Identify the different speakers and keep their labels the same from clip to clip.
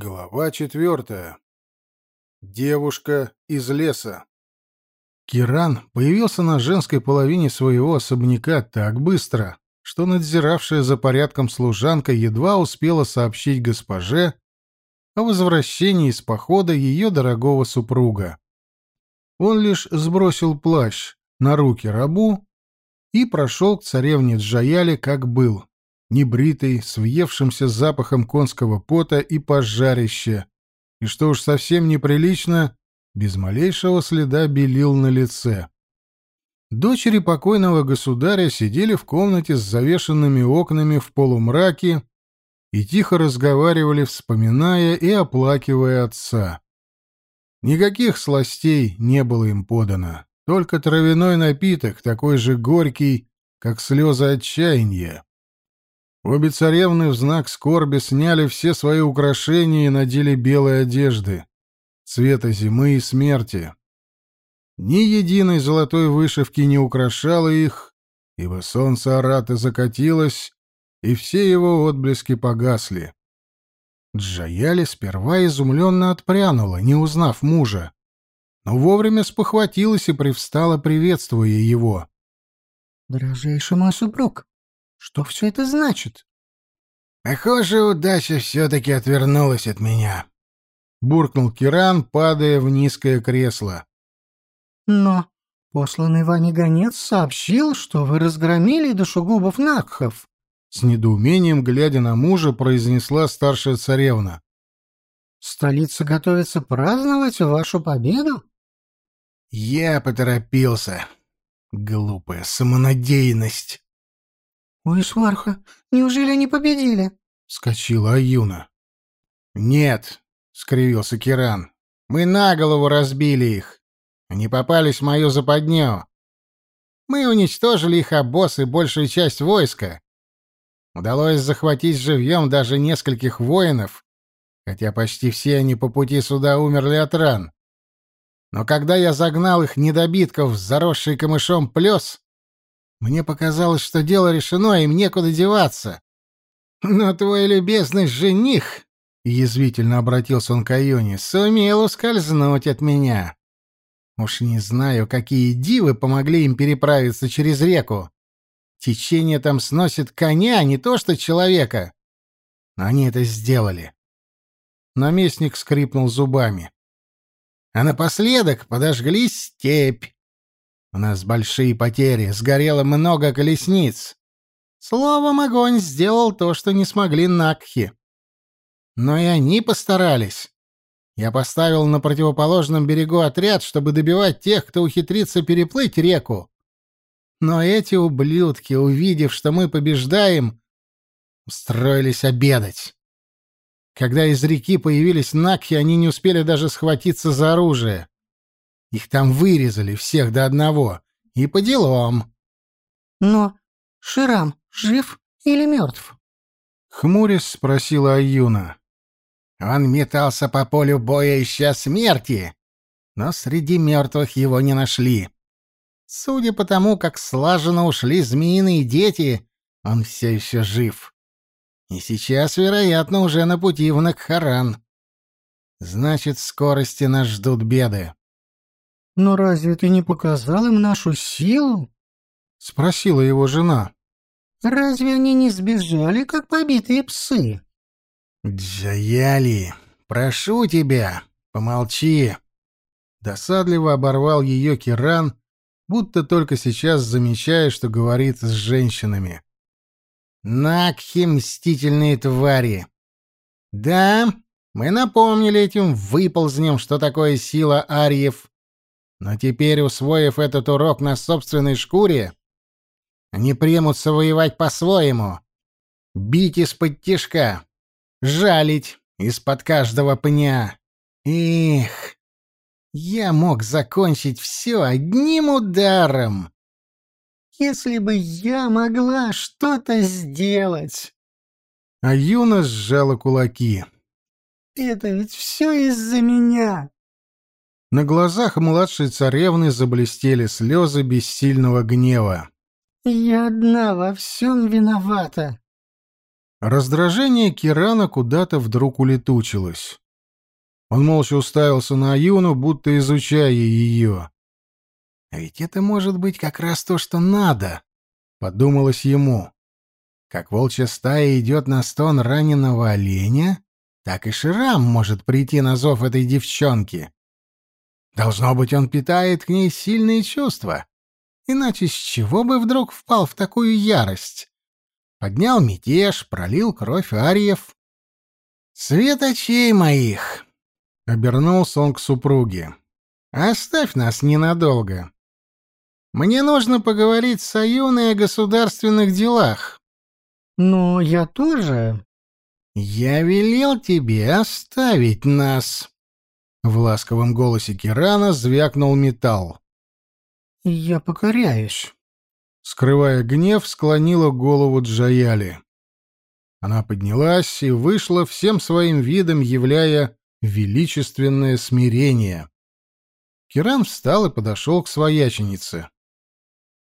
Speaker 1: Глава четвертая. Девушка из леса. Киран появился на женской половине своего особняка так быстро, что надзиравшая за порядком служанка едва успела сообщить госпоже о возвращении из похода ее дорогого супруга. Он лишь сбросил плащ на руки рабу и прошел к царевне Джаяли, как был небритый, с въевшимся запахом конского пота и пожарища, и, что уж совсем неприлично, без малейшего следа белил на лице. Дочери покойного государя сидели в комнате с завешенными окнами в полумраке и тихо разговаривали, вспоминая и оплакивая отца. Никаких сластей не было им подано, только травяной напиток, такой же горький, как слезы отчаяния. Обе царевны в знак скорби сняли все свои украшения и надели белые одежды, цвета зимы и смерти. Ни единой золотой вышивки не украшало их, ибо солнце Араты закатилось, и все его отблески погасли. Джаяли сперва изумленно отпрянула, не узнав мужа, но вовремя спохватилась и привстала, приветствуя его.
Speaker 2: — Дорожайший мой супруг, что все это значит?
Speaker 1: Похоже, удача все-таки отвернулась от меня. Буркнул Киран, падая в низкое кресло.
Speaker 2: Но посланный вами гонец сообщил, что вы разгромили душегубов Накхов.
Speaker 1: С недоумением, глядя на мужа, произнесла старшая царевна.
Speaker 2: Столица готовится праздновать вашу победу?
Speaker 1: Я поторопился. Глупая самонадеянность.
Speaker 2: «Ой, Сварха, неужели они победили?»
Speaker 1: — вскочила Аюна. «Нет», — скривился Киран, — «мы на голову разбили их. Они попались в мою западню. Мы уничтожили их обоз и большую часть войска. Удалось захватить живьем даже нескольких воинов, хотя почти все они по пути сюда умерли от ран. Но когда я загнал их недобитков в заросший камышом плес, мне показалось, что дело решено, им некуда деваться. Но твой любезный жених, — язвительно обратился он к Аюне, — сумел ускользнуть от меня. Уж не знаю, какие дивы помогли им переправиться через реку. Течение там сносит коня, а не то что человека. Но они это сделали. Наместник скрипнул зубами. А напоследок подожгли степь. У нас большие потери, сгорело много колесниц. Словом, огонь сделал то, что не смогли Накхи. Но и они постарались. Я поставил на противоположном берегу отряд, чтобы добивать тех, кто ухитрится переплыть реку. Но эти ублюдки, увидев, что мы побеждаем, устроились обедать. Когда из реки появились Накхи, они не успели даже схватиться за оружие. Их там вырезали всех до одного. И по делам.
Speaker 2: Но Ширам жив или мертв?
Speaker 1: Хмурясь спросила Аюна. Он метался по полю боя, ища смерти, но среди мертвых его не нашли. Судя по тому, как слаженно ушли змеиные дети, он все еще жив. И сейчас, вероятно, уже на пути в Накхаран. Значит, в скорости нас ждут беды.
Speaker 2: «Но разве ты не показал им нашу силу?»
Speaker 1: — спросила его жена.
Speaker 2: «Разве они не сбежали, как побитые псы?»
Speaker 1: «Джаяли, прошу тебя, помолчи!» Досадливо оборвал ее Киран, будто только сейчас замечая, что говорит с женщинами. «Накхи — мстительные твари!» «Да, мы напомнили этим выползнем, что такое сила арьев, но теперь, усвоив этот урок на собственной шкуре, они примутся воевать по-своему. Бить из-под тишка, жалить из-под каждого пня. Их, я мог закончить все одним ударом.
Speaker 2: Если бы я могла что-то сделать.
Speaker 1: А Юна сжала кулаки.
Speaker 2: Это ведь все из-за меня.
Speaker 1: На глазах младшей царевны заблестели слезы бессильного гнева.
Speaker 2: «Я одна во всем виновата.
Speaker 1: Раздражение Кирана куда-то вдруг улетучилось. Он молча уставился на Аюну, будто изучая ее. «А ведь это может быть как раз то, что надо», — подумалось ему. Как волчья стая идет на стон раненого оленя, так и Ширам может прийти на зов этой девчонки. Должно быть, он питает к ней сильные чувства. Иначе с чего бы вдруг впал в такую ярость? Поднял мятеж, пролил кровь ариев. «Свет очей моих!» — обернулся он к супруге. «Оставь нас ненадолго. Мне нужно поговорить с Аюной о государственных делах».
Speaker 2: «Но я тоже...»
Speaker 1: «Я велел тебе оставить нас!» В ласковом голосе Кирана звякнул металл.
Speaker 2: «Я покоряюсь».
Speaker 1: Скрывая гнев, склонила голову Джаяли. Она поднялась и вышла всем своим видом, являя величественное смирение. Киран встал и подошел к свояченице.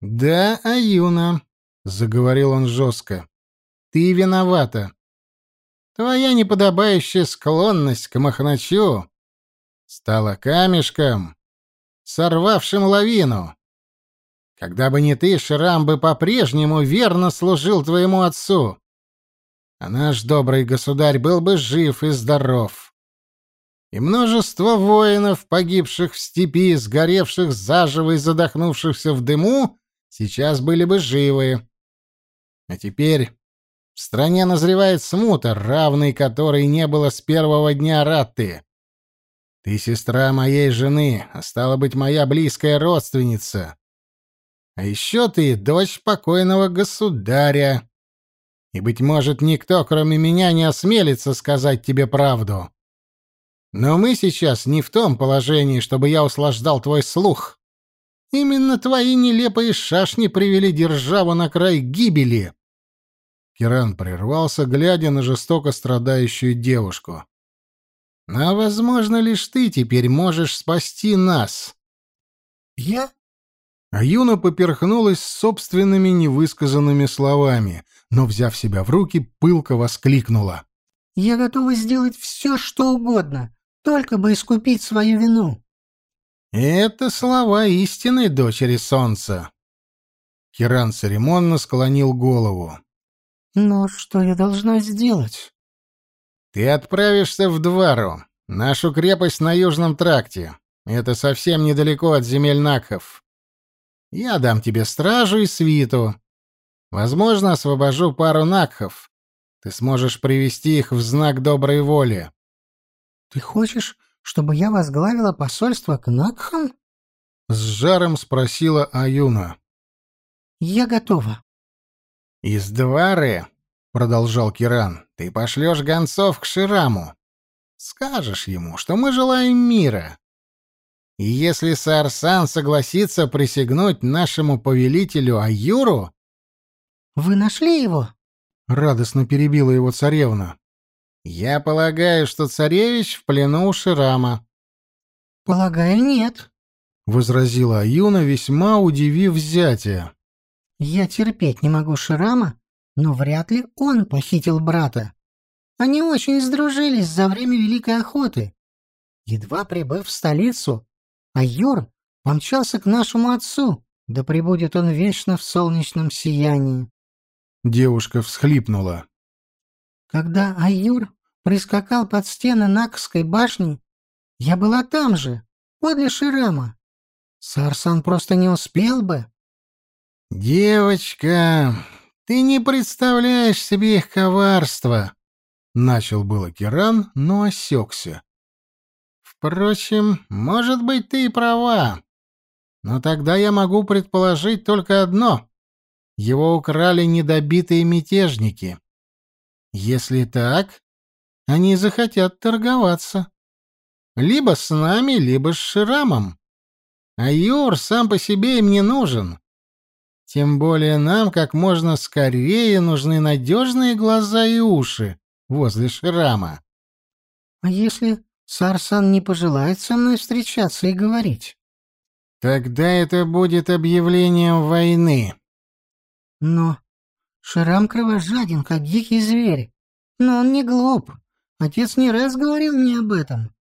Speaker 1: «Да, Аюна», — заговорил он жестко, — «ты виновата. Твоя неподобающая склонность к Махначу стала камешком, сорвавшим лавину. Когда бы не ты, Шрам бы по-прежнему верно служил твоему отцу. А наш добрый государь был бы жив и здоров. И множество воинов, погибших в степи, сгоревших заживо и задохнувшихся в дыму, сейчас были бы живы. А теперь в стране назревает смута, равной которой не было с первого дня Ратты. Ты сестра моей жены, а стала быть, моя близкая родственница. А еще ты дочь покойного государя. И, быть может, никто, кроме меня, не осмелится сказать тебе правду. Но мы сейчас не в том положении, чтобы я услаждал твой слух. Именно твои нелепые шашни привели державу на край гибели. Киран прервался, глядя на жестоко страдающую девушку. «Но, возможно, лишь ты теперь можешь спасти нас».
Speaker 2: «Я?»
Speaker 1: А Юна поперхнулась собственными невысказанными словами, но, взяв себя в руки, пылко воскликнула.
Speaker 2: «Я готова сделать все, что угодно, только бы искупить свою вину».
Speaker 1: «Это слова истинной дочери солнца». Киран церемонно склонил голову.
Speaker 2: Но что я должна сделать?
Speaker 1: Ты отправишься в Двару, нашу крепость на Южном тракте. Это совсем недалеко от земель Накхов. Я дам тебе стражу и свиту. Возможно, освобожу пару Накхов. Ты сможешь привести их в знак доброй воли.
Speaker 2: Ты хочешь, чтобы я возглавила посольство к Накхам?
Speaker 1: С жаром спросила Аюна.
Speaker 2: Я готова.
Speaker 1: «Из Двары», — продолжал Киран, — «ты пошлешь гонцов к Шираму. Скажешь ему, что мы желаем мира. И если Сарсан согласится присягнуть нашему повелителю Аюру...»
Speaker 2: «Вы нашли его?»
Speaker 1: — радостно перебила его царевна. «Я полагаю, что царевич в плену у Ширама».
Speaker 2: «Полагаю, нет», —
Speaker 1: возразила Аюна, весьма удивив зятя.
Speaker 2: Я терпеть не могу Ширама, но вряд ли он похитил брата. Они очень сдружились за время Великой Охоты. Едва прибыв в столицу, Айор помчался к нашему отцу, да пребудет он вечно в солнечном сиянии.
Speaker 1: Девушка всхлипнула.
Speaker 2: Когда Айюр прискакал под стены Накской башни, я была там же, подле Ширама. Сарсан просто не успел бы.
Speaker 1: «Девочка, ты не представляешь себе их коварство!» Начал было Киран, но осекся. «Впрочем, может быть, ты и права. Но тогда я могу предположить только одно. Его украли недобитые мятежники. Если так, они захотят торговаться. Либо с нами, либо с Ширамом. А Юр сам по себе им не нужен. Тем более нам как можно скорее нужны надежные глаза и уши возле шрама.
Speaker 2: — А если Сарсан не пожелает со мной встречаться и говорить?
Speaker 1: — Тогда это будет объявлением войны.
Speaker 2: — Но Шрам кровожаден, как дикий зверь. Но он не глуп. Отец не раз говорил мне об этом.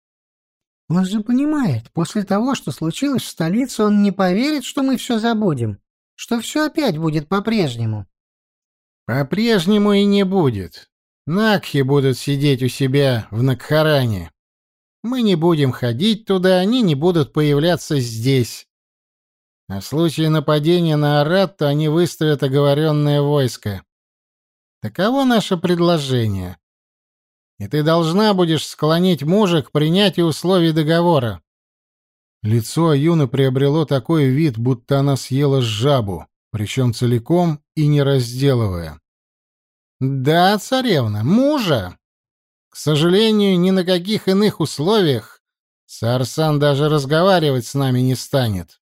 Speaker 2: Он же понимает, после того, что случилось в столице, он не поверит, что мы все забудем, что все опять будет по-прежнему.
Speaker 1: По-прежнему и не будет. Накхи будут сидеть у себя в Накхаране. Мы не будем ходить туда, они не будут появляться здесь. А в случае нападения на Аратту они выставят оговоренное войско. Таково наше предложение и ты должна будешь склонить мужа к принятию условий договора. Лицо Аюны приобрело такой вид, будто она съела жабу, причем целиком и не разделывая. «Да, царевна, мужа. К сожалению, ни на каких иных условиях Сарсан даже разговаривать с нами не станет».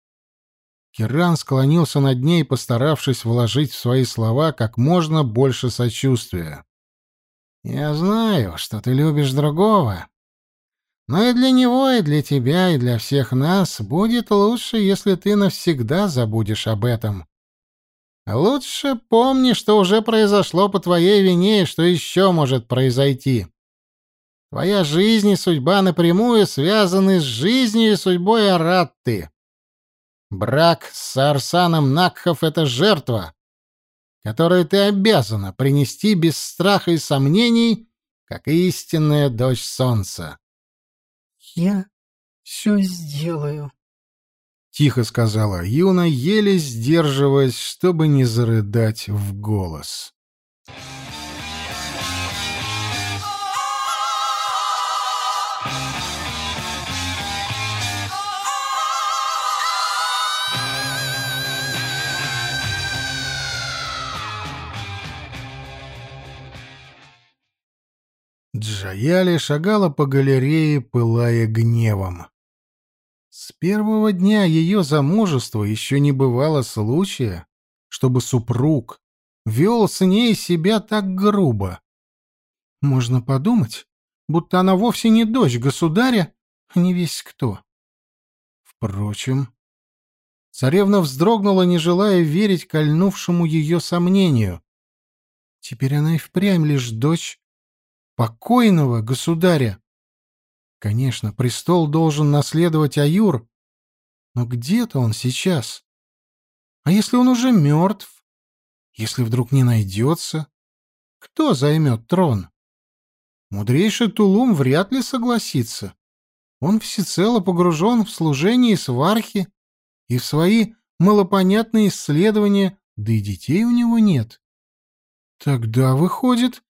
Speaker 1: Киран склонился над ней, постаравшись вложить в свои слова как можно больше сочувствия. Я знаю, что ты любишь другого. Но и для него, и для тебя, и для всех нас будет лучше, если ты навсегда забудешь об этом. Лучше помни, что уже произошло по твоей вине и что еще может произойти. Твоя жизнь и судьба напрямую связаны с жизнью и судьбой Аратты. Брак с Арсаном Накхов — это жертва, которое ты обязана принести без страха и сомнений, как истинная дочь солнца.
Speaker 2: «Я все сделаю», —
Speaker 1: тихо сказала Юна, еле сдерживаясь, чтобы не зарыдать в голос. Джаяли шагала по галерее, пылая гневом. С первого дня ее замужества еще не бывало случая, чтобы супруг вел с ней себя так грубо. Можно подумать, будто она вовсе не дочь государя, а не весь кто. Впрочем, царевна вздрогнула, не желая верить кольнувшему ее сомнению. Теперь она и впрямь лишь дочь покойного государя. Конечно, престол должен наследовать Аюр, но где-то он сейчас. А если он уже мертв? Если вдруг не найдется? Кто займет трон? Мудрейший Тулум вряд ли согласится. Он всецело погружен в служение свархи и в свои малопонятные исследования, да и детей у него нет. Тогда, выходит,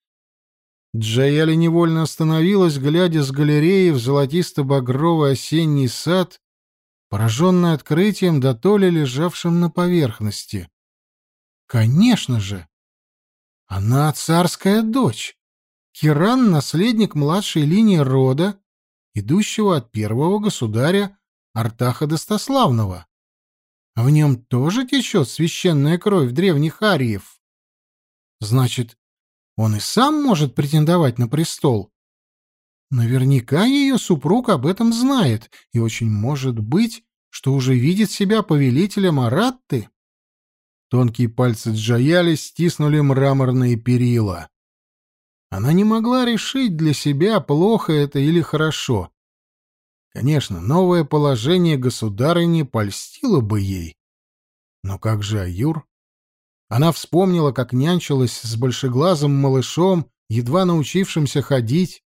Speaker 1: Джаяли невольно остановилась, глядя с галереи в золотисто-багровый осенний сад, пораженный открытием, да то ли лежавшим на поверхности. Конечно же! Она царская дочь. Киран — наследник младшей линии рода, идущего от первого государя Артаха Достославного. В нем тоже течет священная кровь древних ариев. Значит, он и сам может претендовать на престол. Наверняка ее супруг об этом знает, и очень может быть, что уже видит себя повелителем Аратты. Тонкие пальцы Джаяли стиснули мраморные перила. Она не могла решить для себя, плохо это или хорошо. Конечно, новое положение государыни польстило бы ей. Но как же Аюр? Она вспомнила, как нянчилась с большеглазым малышом, едва научившимся ходить,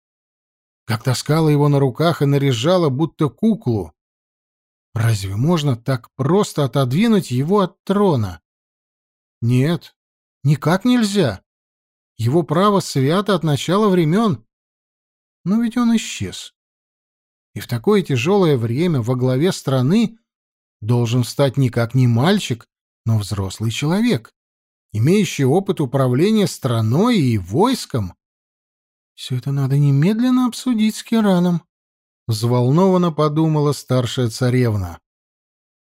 Speaker 1: как таскала его на руках и наряжала, будто куклу. Разве можно так просто отодвинуть его от трона? Нет, никак нельзя. Его право свято от начала времен. Но ведь он исчез. И в такое тяжелое время во главе страны должен стать никак не мальчик, но взрослый человек имеющий опыт управления страной и войском. Все это надо немедленно обсудить с Кираном, взволнованно подумала старшая царевна.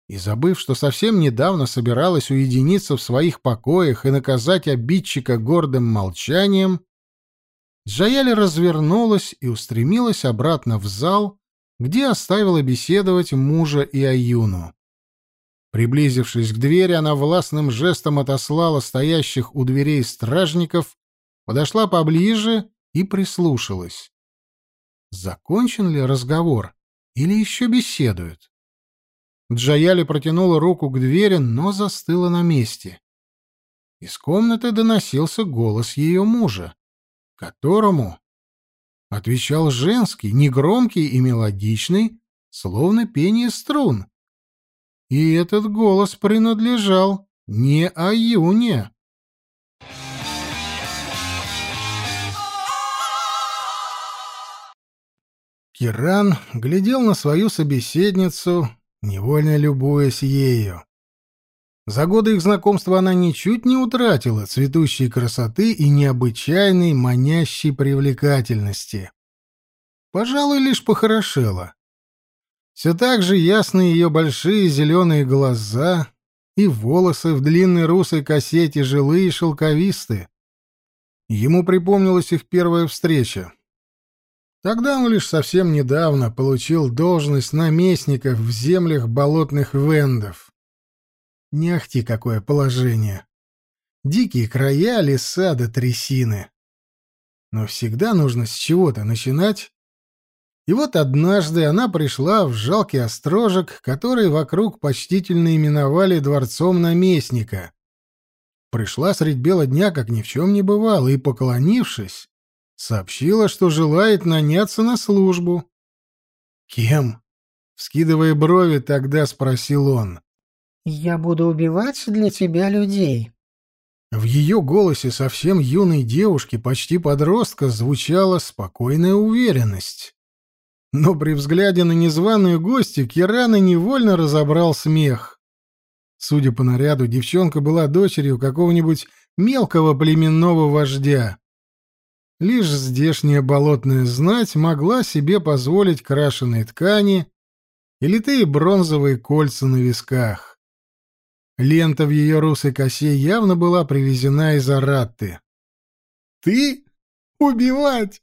Speaker 1: И забыв, что совсем недавно собиралась уединиться в своих покоях и наказать обидчика гордым молчанием, Джаяли развернулась и устремилась обратно в зал, где оставила беседовать мужа и Аюну. Приблизившись к двери, она властным жестом отослала стоящих у дверей стражников, подошла поближе и прислушалась. Закончен ли разговор или еще беседуют? Джаяли протянула руку к двери, но застыла на месте. Из комнаты доносился голос ее мужа, которому отвечал женский, негромкий и мелодичный, словно пение струн. И этот голос принадлежал не Аюне. Киран глядел на свою собеседницу, невольно любуясь ею. За годы их знакомства она ничуть не утратила цветущей красоты и необычайной манящей привлекательности. Пожалуй, лишь похорошела. Все так же ясны ее большие зеленые глаза и волосы в длинной русой косе тяжелые и шелковистые. Ему припомнилась их первая встреча. Тогда он лишь совсем недавно получил должность наместника в землях болотных вендов. Не ахти какое положение. Дикие края, леса да трясины. Но всегда нужно с чего-то начинать, и вот однажды она пришла в жалкий острожек, который вокруг почтительно именовали дворцом наместника. Пришла средь бела дня, как ни в чем не бывало, и, поклонившись, сообщила, что желает наняться на службу. «Кем?» — вскидывая брови, тогда спросил он.
Speaker 2: «Я буду убивать для тебя людей».
Speaker 1: В ее голосе совсем юной девушки, почти подростка, звучала спокойная уверенность. Но при взгляде на незваную гостью Кирана невольно разобрал смех. Судя по наряду, девчонка была дочерью какого-нибудь мелкого племенного вождя. Лишь здешняя болотная знать могла себе позволить крашеные ткани и литые бронзовые кольца на висках. Лента в ее русой косе явно была привезена из Аратты. «Ты? Убивать?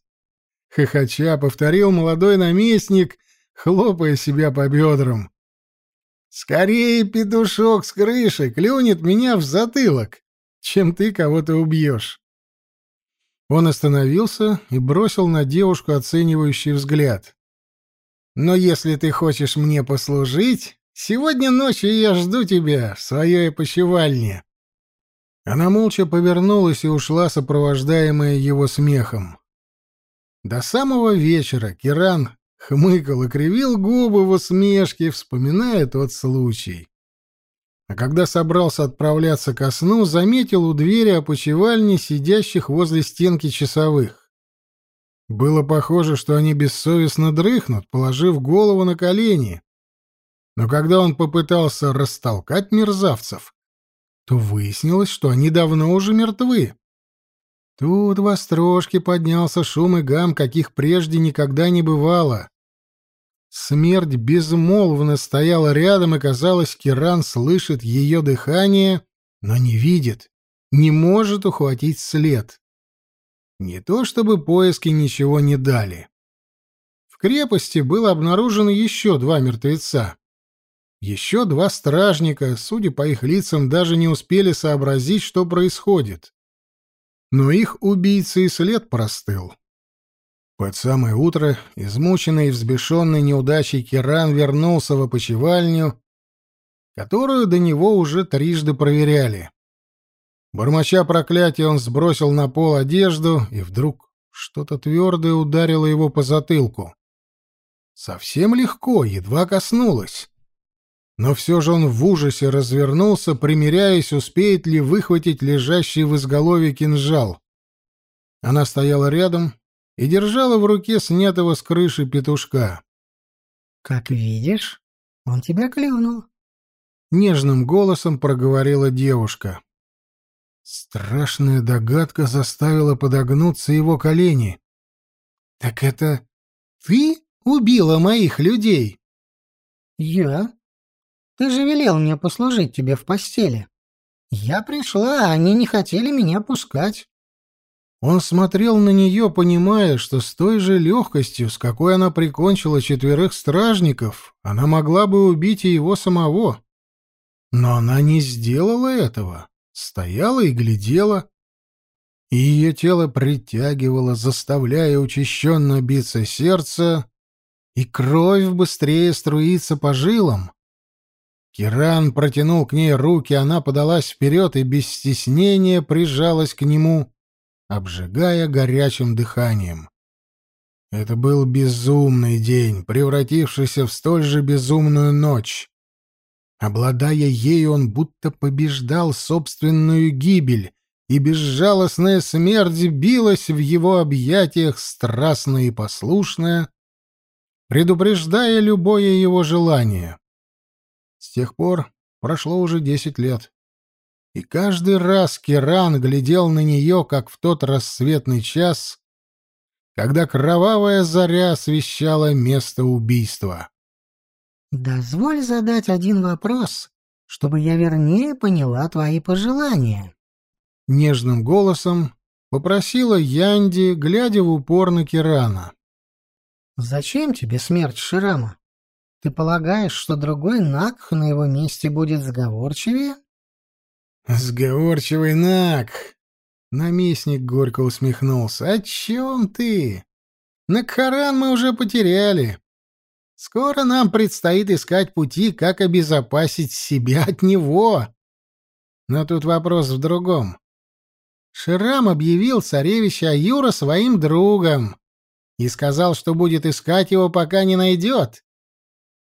Speaker 1: Хохоча повторил молодой наместник, хлопая себя по бедрам. «Скорее петушок с крыши клюнет меня в затылок, чем ты кого-то убьешь». Он остановился и бросил на девушку оценивающий взгляд. «Но если ты хочешь мне послужить, сегодня ночью я жду тебя в своей опочивальне». Она молча повернулась и ушла, сопровождаемая его смехом. До самого вечера Киран хмыкал и кривил губы в усмешке, вспоминая тот случай. А когда собрался отправляться ко сну, заметил у двери опочивальни сидящих возле стенки часовых. Было похоже, что они бессовестно дрыхнут, положив голову на колени. Но когда он попытался растолкать мерзавцев, то выяснилось, что они давно уже мертвы. Тут в острожке поднялся шум и гам, каких прежде никогда не бывало. Смерть безмолвно стояла рядом, и, казалось, Киран слышит ее дыхание, но не видит, не может ухватить след. Не то чтобы поиски ничего не дали. В крепости было обнаружено еще два мертвеца. Еще два стражника, судя по их лицам, даже не успели сообразить, что происходит но их убийцы и след простыл. Под самое утро, измученный и взбешенный неудачей Киран вернулся в опочивальню, которую до него уже трижды проверяли. Бормоча проклятие, он сбросил на пол одежду, и вдруг что-то твердое ударило его по затылку. Совсем легко, едва коснулось но все же он в ужасе развернулся, примиряясь, успеет ли выхватить лежащий в изголовье кинжал. Она стояла рядом и держала в руке снятого с крыши петушка.
Speaker 2: «Как видишь, он тебя клюнул», —
Speaker 1: нежным голосом проговорила девушка. Страшная догадка заставила подогнуться его колени. «Так это ты убила моих людей?»
Speaker 2: «Я?» Ты же велел мне послужить тебе в постели. Я пришла, а они не хотели меня пускать.
Speaker 1: Он смотрел на нее, понимая, что с той же легкостью, с какой она прикончила четверых стражников, она могла бы убить и его самого. Но она не сделала этого, стояла и глядела, и ее тело притягивало, заставляя учащенно биться сердце, и кровь быстрее струиться по жилам. Киран протянул к ней руки, она подалась вперед и без стеснения прижалась к нему, обжигая горячим дыханием. Это был безумный день, превратившийся в столь же безумную ночь. Обладая ею, он будто побеждал собственную гибель, и безжалостная смерть билась в его объятиях страстно и послушная, предупреждая любое его желание. С тех пор прошло уже десять лет. И каждый раз Киран глядел на нее, как в тот рассветный час, когда кровавая заря освещала место убийства.
Speaker 2: «Дозволь задать один вопрос, чтобы я вернее поняла твои пожелания».
Speaker 1: Нежным голосом попросила Янди, глядя в упор на Кирана.
Speaker 2: «Зачем тебе смерть Ширама? Ты полагаешь, что другой Накх на его месте будет сговорчивее?»
Speaker 1: «Сговорчивый Накх!» Наместник горько усмехнулся. «О чем ты? На Харан мы уже потеряли. Скоро нам предстоит искать пути, как обезопасить себя от него. Но тут вопрос в другом. Ширам объявил царевича Аюра своим другом и сказал, что будет искать его, пока не найдет.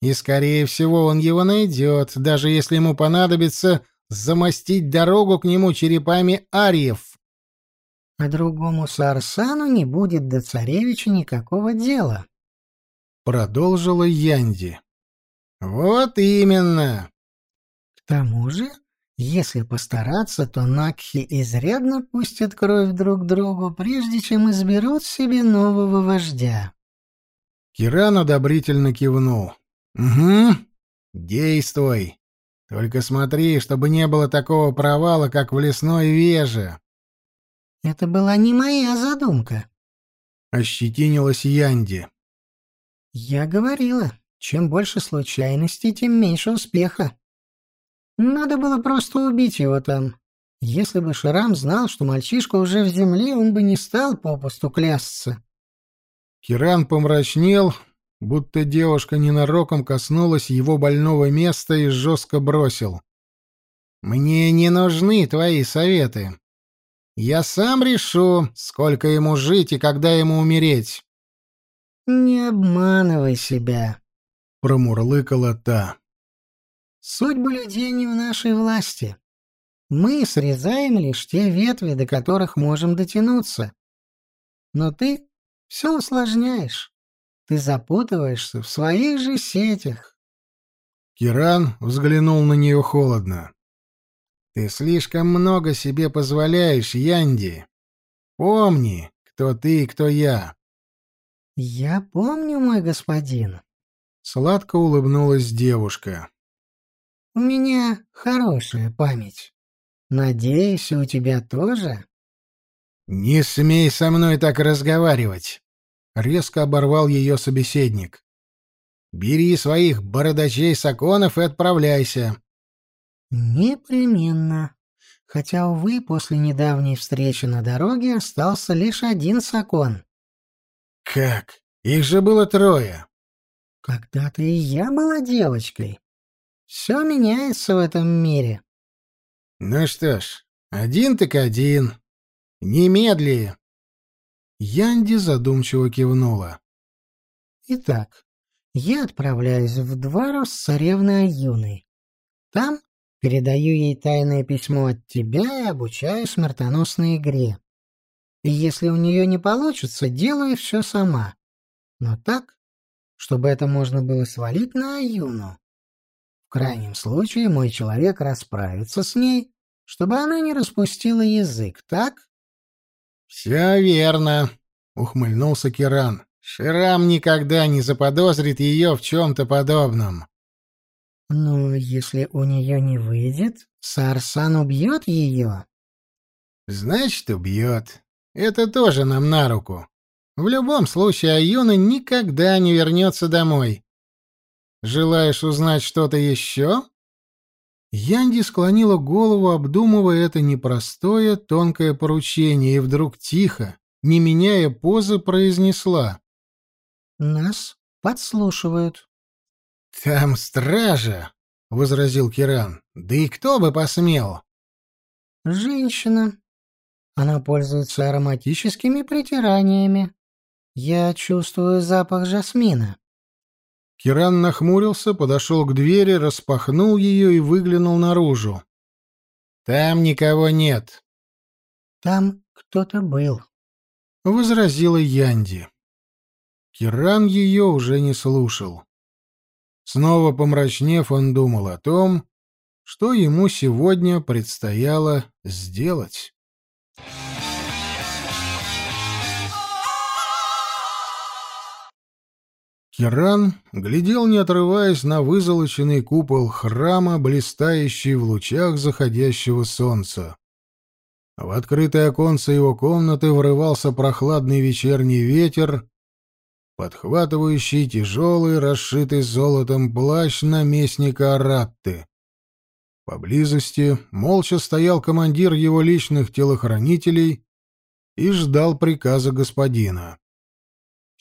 Speaker 1: И, скорее всего, он его найдет, даже если ему понадобится замостить дорогу к нему черепами ариев.
Speaker 2: А другому Сарсану не будет до царевича никакого дела.
Speaker 1: Продолжила Янди. Вот именно.
Speaker 2: К тому же, если постараться, то Накхи изрядно пустят кровь друг другу, прежде чем изберут себе нового вождя.
Speaker 1: Киран одобрительно кивнул. «Угу, действуй. Только смотри, чтобы не было такого провала, как в лесной веже.
Speaker 2: Это была не моя задумка.
Speaker 1: Ощетинилась Янди.
Speaker 2: Я говорила, чем больше случайностей, тем меньше успеха. Надо было просто убить его там. Если бы Ширам знал, что мальчишка уже в земле, он бы не стал попусту клясться.
Speaker 1: Киран помрачнел, будто девушка ненароком коснулась его больного места и жестко бросил. «Мне не нужны твои советы. Я сам решу, сколько ему жить и когда ему умереть».
Speaker 2: «Не обманывай себя», —
Speaker 1: промурлыкала та.
Speaker 2: «Судьбы людей не в нашей власти. Мы срезаем лишь те ветви, до которых можем дотянуться. Но ты все усложняешь. Ты запутываешься в своих же сетях.
Speaker 1: Киран взглянул на нее холодно. Ты слишком много себе позволяешь, Янди. Помни, кто ты и кто я.
Speaker 2: Я помню, мой господин.
Speaker 1: Сладко улыбнулась девушка.
Speaker 2: У меня хорошая память. Надеюсь, у тебя тоже?
Speaker 1: Не смей со мной так разговаривать. Резко оборвал ее собеседник. «Бери своих бородачей-саконов и отправляйся».
Speaker 2: «Непременно. Хотя, увы, после недавней встречи на дороге остался лишь один сакон».
Speaker 1: «Как? Их же было трое».
Speaker 2: «Когда-то и я была девочкой. Все меняется в этом мире».
Speaker 1: «Ну что ж, один так один. Немедли». Янди задумчиво кивнула.
Speaker 2: «Итак, я отправляюсь в Двару с царевной Аюной. Там передаю ей тайное письмо от тебя и обучаю смертоносной игре. И если у нее не получится, делаю все сама. Но так, чтобы это можно было свалить на Аюну. В крайнем случае мой человек расправится с ней, чтобы она не распустила язык, так?»
Speaker 1: «Все верно», — ухмыльнулся Киран. «Ширам никогда не заподозрит ее в чем-то подобном».
Speaker 2: «Но если у нее не выйдет, Сарсан убьет ее?»
Speaker 1: «Значит, убьет. Это тоже нам на руку. В любом случае, Аюна никогда не вернется домой. Желаешь узнать что-то еще?» Янди склонила голову, обдумывая это непростое, тонкое поручение, и вдруг тихо, не меняя позы, произнесла.
Speaker 2: «Нас подслушивают».
Speaker 1: «Там стража!» — возразил Киран. «Да и кто бы посмел?»
Speaker 2: «Женщина. Она пользуется ароматическими притираниями. Я чувствую запах жасмина».
Speaker 1: Киран нахмурился, подошел к двери, распахнул ее и выглянул наружу. «Там никого нет».
Speaker 2: «Там кто-то был», —
Speaker 1: возразила Янди. Киран ее уже не слушал. Снова помрачнев, он думал о том, что ему сегодня предстояло сделать. Киран глядел, не отрываясь, на вызолоченный купол храма, блистающий в лучах заходящего солнца. В открытое оконце его комнаты врывался прохладный вечерний ветер, подхватывающий тяжелый, расшитый золотом плащ наместника Аратты. Поблизости молча стоял командир его личных телохранителей и ждал приказа господина.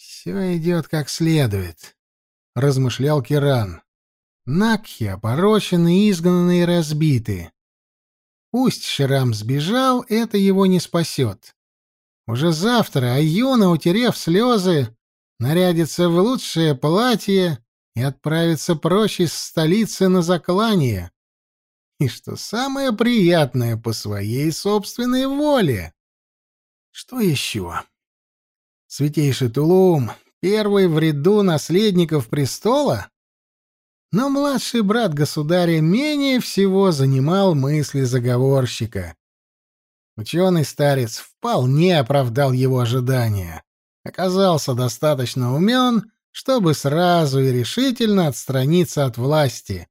Speaker 1: «Все идет как следует», — размышлял Киран. «Накхи опорочены, изгнаны и разбиты. Пусть Ширам сбежал, это его не спасет. Уже завтра Аюна, утерев слезы, нарядится в лучшее платье и отправится прочь из столицы на заклание. И что самое приятное, по своей собственной воле. Что еще?» Святейший Тулум, первый в ряду наследников престола? Но младший брат государя менее всего занимал мысли заговорщика. Ученый старец вполне оправдал его ожидания. Оказался достаточно умен, чтобы сразу и решительно отстраниться от власти.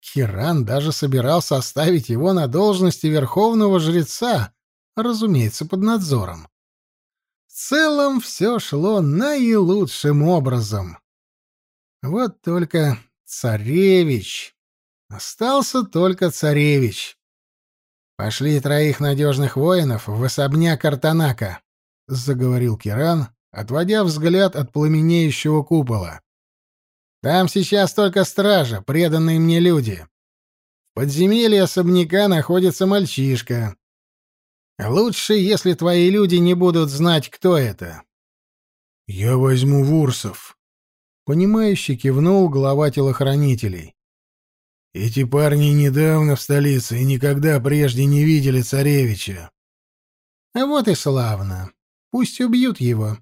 Speaker 1: Хиран даже собирался оставить его на должности верховного жреца, разумеется, под надзором. Целом все шло наилучшим образом. Вот только царевич. Остался только царевич. «Пошли троих надежных воинов в особняк Артанака», — заговорил Киран, отводя взгляд от пламенеющего купола. «Там сейчас только стража, преданные мне люди. В подземелье особняка находится мальчишка. Лучше, если твои люди не будут знать, кто это. Я возьму Вурсов. Понимающе кивнул глава телохранителей. Эти парни недавно в столице и никогда прежде не видели царевича. А вот и славно. Пусть убьют его.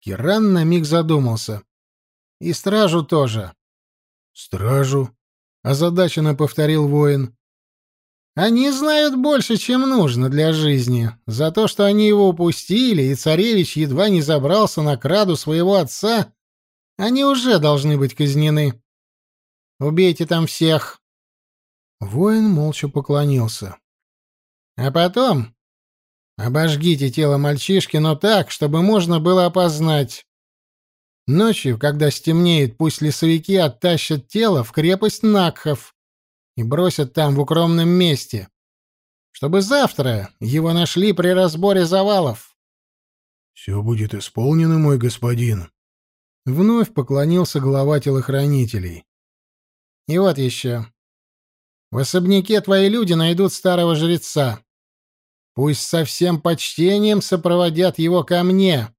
Speaker 1: Киран на миг задумался. И стражу тоже. Стражу? озадаченно повторил воин. Они знают больше, чем нужно для жизни. За то, что они его упустили, и царевич едва не забрался на краду своего отца, они уже должны быть казнены. Убейте там всех. Воин молча поклонился. А потом обожгите тело мальчишки, но так, чтобы можно было опознать. Ночью, когда стемнеет, пусть лесовики оттащат тело в крепость Накхов и бросят там в укромном месте, чтобы завтра его нашли при разборе завалов. — Все будет исполнено, мой господин. Вновь поклонился глава телохранителей. — И вот еще. В особняке твои люди найдут старого жреца. Пусть со всем почтением сопроводят его ко мне.